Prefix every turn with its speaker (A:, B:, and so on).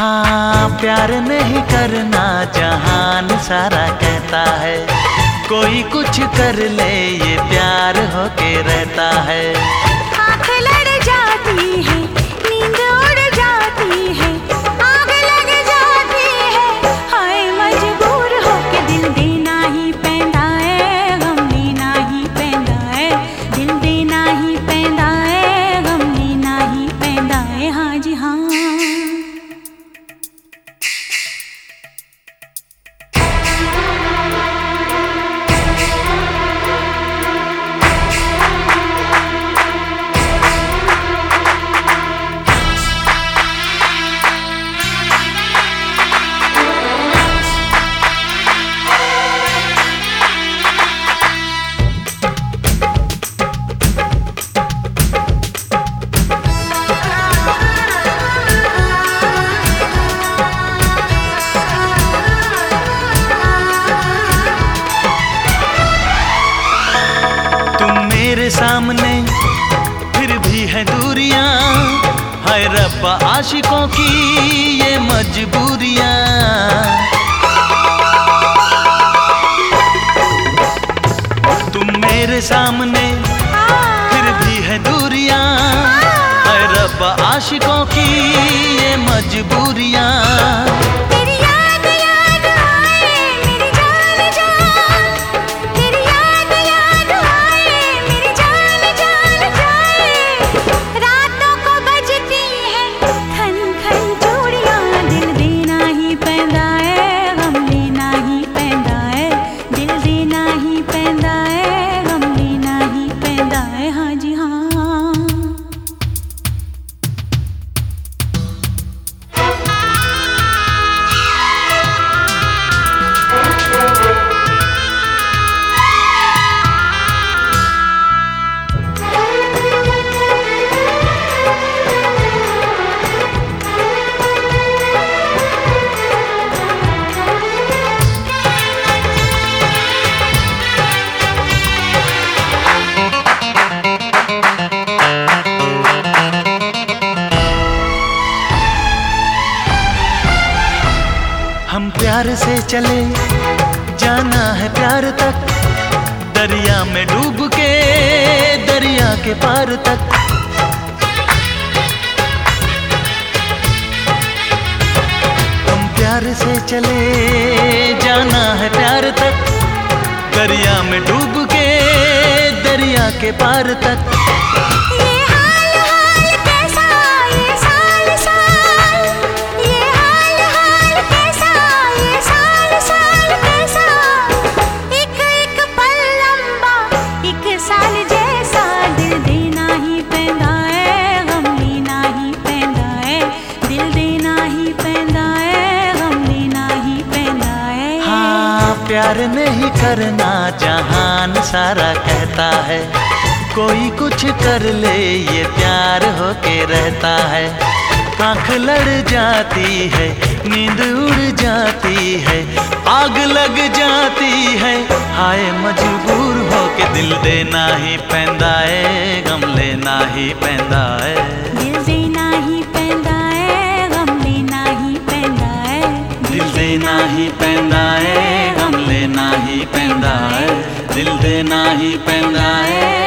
A: हाँ प्यार नहीं करना, जहान सारा कहता है। कोई कुछ कर ले, ये प्यार होके रहता है।
B: लड़ जा
A: तुम मेरे सामने, फिर भी है दूरियाँ। हाय रब्बा, आशिकों की ये मजबूरियाँ। तुम मेरे सामने, फिर भी है दूरियाँ। हाय रब्बा, आशिकों की ये मजबूरियाँ। हम प्यार से चले, जाना है प्यार तक। दरिया में डूब के, दरिया के पार तक। हम प्यार से चले, जाना है प्यार तक। दरिया में डूब के, दरिया के पार तक। नहीं करना जहान सारा कहता है। कोई कुछ कर ले ये प्यार होके रहता है। आँख लड़ जाती है नींद उड़ जाती है आग लग जाती है। हाय मजबूर होके दिल देना ही पैंदा है गम लेना ही पैंदा है।
B: दिल देना ही पैंदा है गम लेना ही पैंदा है।
A: दिल देना ही पैंदा है। लेना ही पैदा है दिल देना ही पैदा ही।